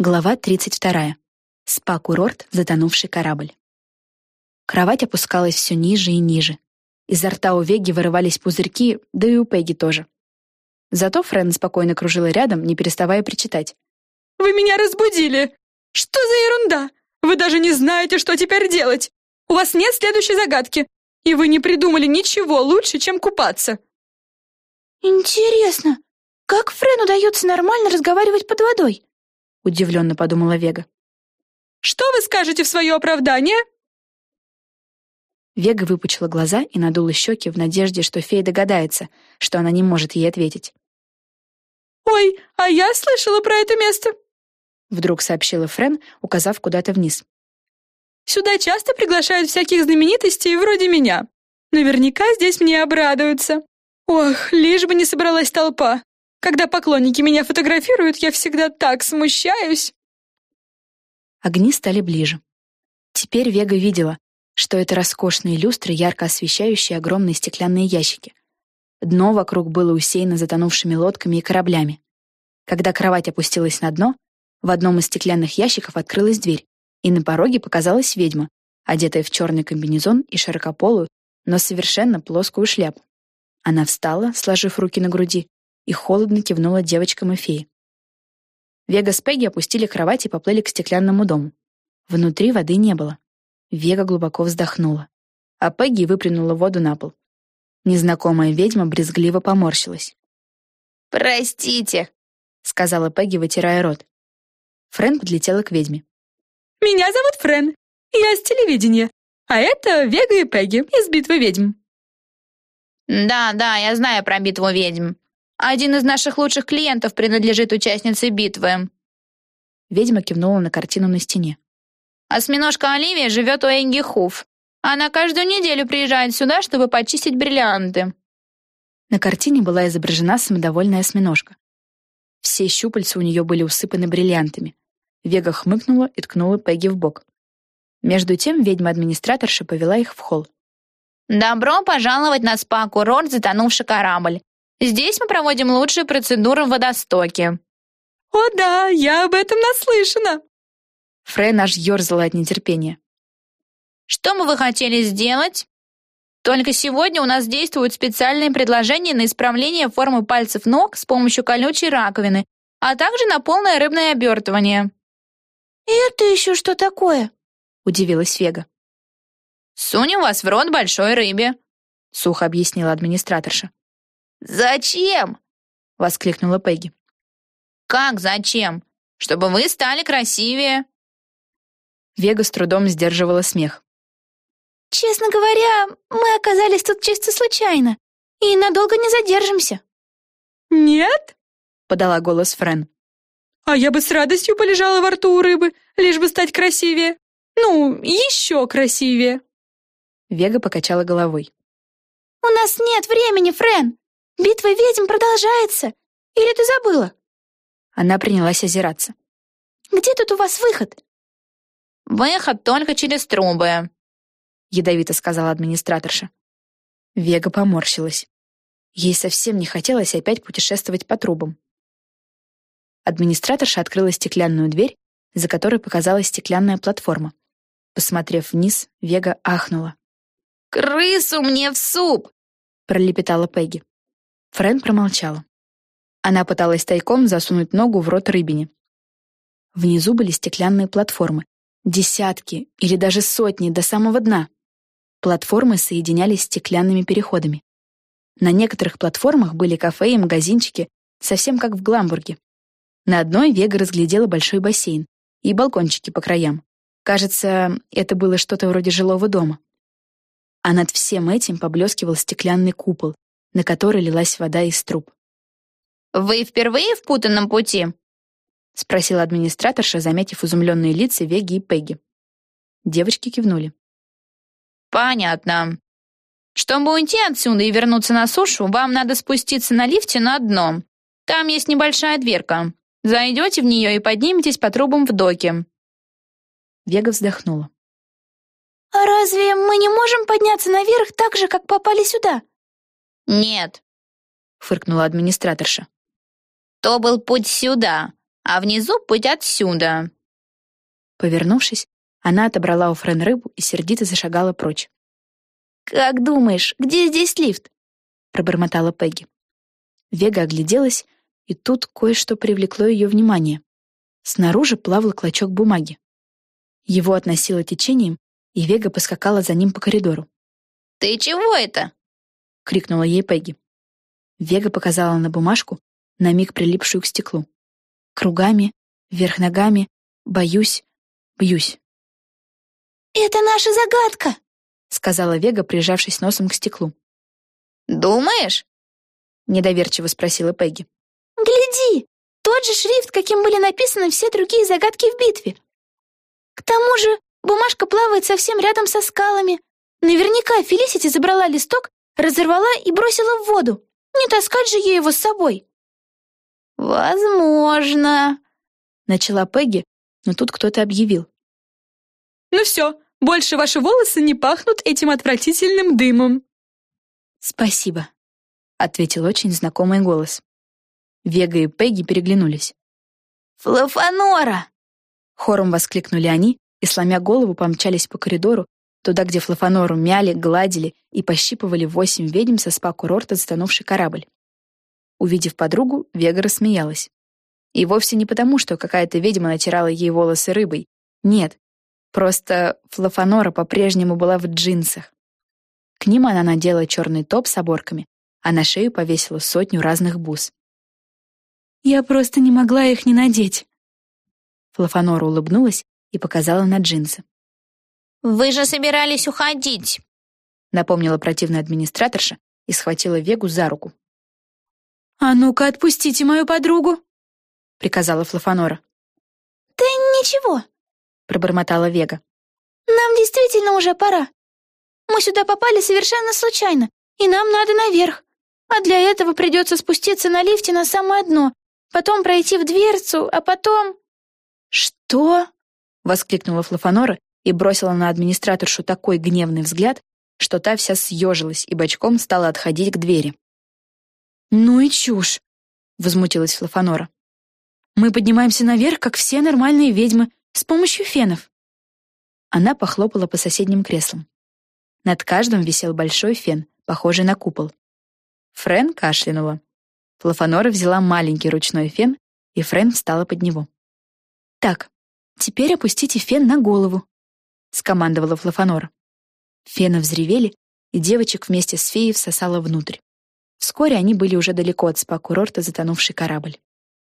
Глава 32. Спа-курорт «Затонувший корабль». Кровать опускалась все ниже и ниже. Изо рта у Веги вырывались пузырьки, да и у Пегги тоже. Зато Френ спокойно кружила рядом, не переставая причитать. «Вы меня разбудили! Что за ерунда? Вы даже не знаете, что теперь делать! У вас нет следующей загадки, и вы не придумали ничего лучше, чем купаться!» «Интересно, как Френ удается нормально разговаривать под водой?» Удивленно подумала Вега. Что вы скажете в свое оправдание? Вега выпучила глаза и надула щеки в надежде, что фея догадается, что она не может ей ответить. «Ой, а я слышала про это место!» Вдруг сообщила Френ, указав куда-то вниз. «Сюда часто приглашают всяких знаменитостей вроде меня. Наверняка здесь мне обрадуются. Ох, лишь бы не собралась толпа. Когда поклонники меня фотографируют, я всегда так смущаюсь. Огни стали ближе. Теперь Вега видела, что это роскошные люстры, ярко освещающие огромные стеклянные ящики. Дно вокруг было усеяно затонувшими лодками и кораблями. Когда кровать опустилась на дно, в одном из стеклянных ящиков открылась дверь, и на пороге показалась ведьма, одетая в черный комбинезон и широкополую, но совершенно плоскую шляпу. Она встала, сложив руки на груди, и холодно кивнула девочкам и фее. Вега с Пегги опустили кровать и поплыли к стеклянному дому. Внутри воды не было. Вега глубоко вздохнула, а Пегги выплюнула воду на пол. Незнакомая ведьма брезгливо поморщилась. «Простите», — сказала Пегги, вытирая рот. Френ подлетела к ведьме. «Меня зовут Френ. Я с телевидения. А это Вега и Пегги из «Битвы ведьм». «Да, да, я знаю про битву ведьм. Один из наших лучших клиентов принадлежит участнице битвы». Ведьма кивнула на картину на стене. «Осьминожка Оливия живет у Энги Хуф. Она каждую неделю приезжает сюда, чтобы почистить бриллианты». На картине была изображена самодовольная осьминожка. Все щупальца у нее были усыпаны бриллиантами. Вега хмыкнула и ткнула Пегги в бок. Между тем ведьма-администраторша повела их в холл. «Добро пожаловать на спа-курорт «Затонувший корабль». Здесь мы проводим лучшие процедуры в водостоке». «О да, я об этом наслышана!» Фрей аж ерзала от нетерпения. «Что бы вы хотели сделать?» Только сегодня у нас действуют специальные предложения на исправление формы пальцев ног с помощью колючей раковины, а также на полное рыбное обертывание. «Это еще что такое?» — удивилась Вега. «Сунем вас в рот большой рыбе», — сухо объяснила администраторша. «Зачем?» — воскликнула Пегги. «Как зачем? Чтобы вы стали красивее». Вега с трудом сдерживала смех. «Честно говоря, мы оказались тут чисто случайно и надолго не задержимся». «Нет?» — подала голос Френ. «А я бы с радостью полежала во рту у рыбы, лишь бы стать красивее. Ну, еще красивее». Вега покачала головой. «У нас нет времени, Френ. Битва ведьм продолжается. Или ты забыла?» Она принялась озираться. «Где тут у вас выход?» «Выход только через трубы», — ядовито сказала администраторша. Вега поморщилась. Ей совсем не хотелось опять путешествовать по трубам. Администраторша открыла стеклянную дверь, за которой показалась стеклянная платформа. Посмотрев вниз, Вега ахнула. «Крысу мне в суп!» — пролепетала Пегги. Френ промолчала. Она пыталась тайком засунуть ногу в рот рыбине. Внизу были стеклянные платформы. Десятки или даже сотни до самого дна. Платформы соединялись стеклянными переходами. На некоторых платформах были кафе и магазинчики, совсем как в Гламбурге. На одной Вега разглядела большой бассейн и балкончики по краям. Кажется, это было что-то вроде жилого дома. А над всем этим поблескивал стеклянный купол, на который лилась вода из труб. «Вы впервые в путанном пути?» — спросила администраторша, заметив изумленные лица Веги и Пегги. Девочки кивнули. «Понятно. Чтобы уйти отсюда и вернуться на сушу, вам надо спуститься на лифте на дно. Там есть небольшая дверка. Зайдете в нее и подниметесь по трубам в доке». Вега вздохнула. «А разве мы не можем подняться наверх так же, как попали сюда?» «Нет», — фыркнула администраторша. «То был путь сюда, а внизу путь отсюда». Повернувшись, она отобрала у Френ рыбу и сердито зашагала прочь. «Как думаешь, где здесь лифт?» — пробормотала Пегги. Вега огляделась, и тут кое-что привлекло ее внимание. Снаружи плавал клочок бумаги. Его относило течением, и Вега поскакала за ним по коридору. «Ты чего это?» — крикнула ей Пегги. Вега показала на бумажку, на миг прилипшую к стеклу. Кругами, вверх ногами, боюсь, бьюсь. «Это наша загадка!» — сказала Вега, прижавшись носом к стеклу. «Думаешь?» — недоверчиво спросила Пегги. «Гляди! Тот же шрифт, каким были написаны все другие загадки в битве. К тому же бумажка плавает совсем рядом со скалами. Наверняка Фелисити забрала листок, разорвала и бросила в воду. Не таскать же ей его с собой». «Возможно», — начала Пегги, но тут кто-то объявил. «Ну все, больше ваши волосы не пахнут этим отвратительным дымом». «Спасибо», — ответил очень знакомый голос. Вега и Пегги переглянулись. «Флафанора!» Хором воскликнули они и, сломя голову, помчались по коридору, туда, где Флафанору мяли, гладили и пощипывали восемь ведьм со спа-курорта затонувший корабль. Увидев подругу, Вега рассмеялась. И вовсе не потому, что какая-то ведьма натирала ей волосы рыбой. Нет, просто Флафанора по-прежнему была в джинсах. К ним она надела черный топ с оборками, а на шею повесила сотню разных бус. «Я просто не могла их не надеть». Флафанора улыбнулась и показала на джинсы. «Вы же собирались уходить», — напомнила противная администраторша и схватила Вегу за руку. «А ну-ка, отпустите мою подругу!» — приказала Флафанора. «Да ничего», — пробормотала Вега. «Нам действительно уже пора. Мы сюда попали совершенно случайно, и нам надо наверх. А для этого придется спуститься на лифте на самое дно, потом пройти в дверцу, а потом...» «Что?» — воскликнула Флафанора и бросила на администраторшу такой гневный взгляд, что та вся съежилась и бочком стала отходить к двери. «Ну и чушь!» — возмутилась Флафанора. «Мы поднимаемся наверх, как все нормальные ведьмы, с помощью фенов». Она похлопала по соседним креслам. Над каждым висел большой фен, похожий на купол. Френ кашлянула. Флафанора взяла маленький ручной фен, и Френ встала под него. «Так, теперь опустите фен на голову», — скомандовала Флафанора. Фены взревели, и девочек вместе с феей всосала внутрь. Вскоре они были уже далеко от спа-курорта затонувший корабль.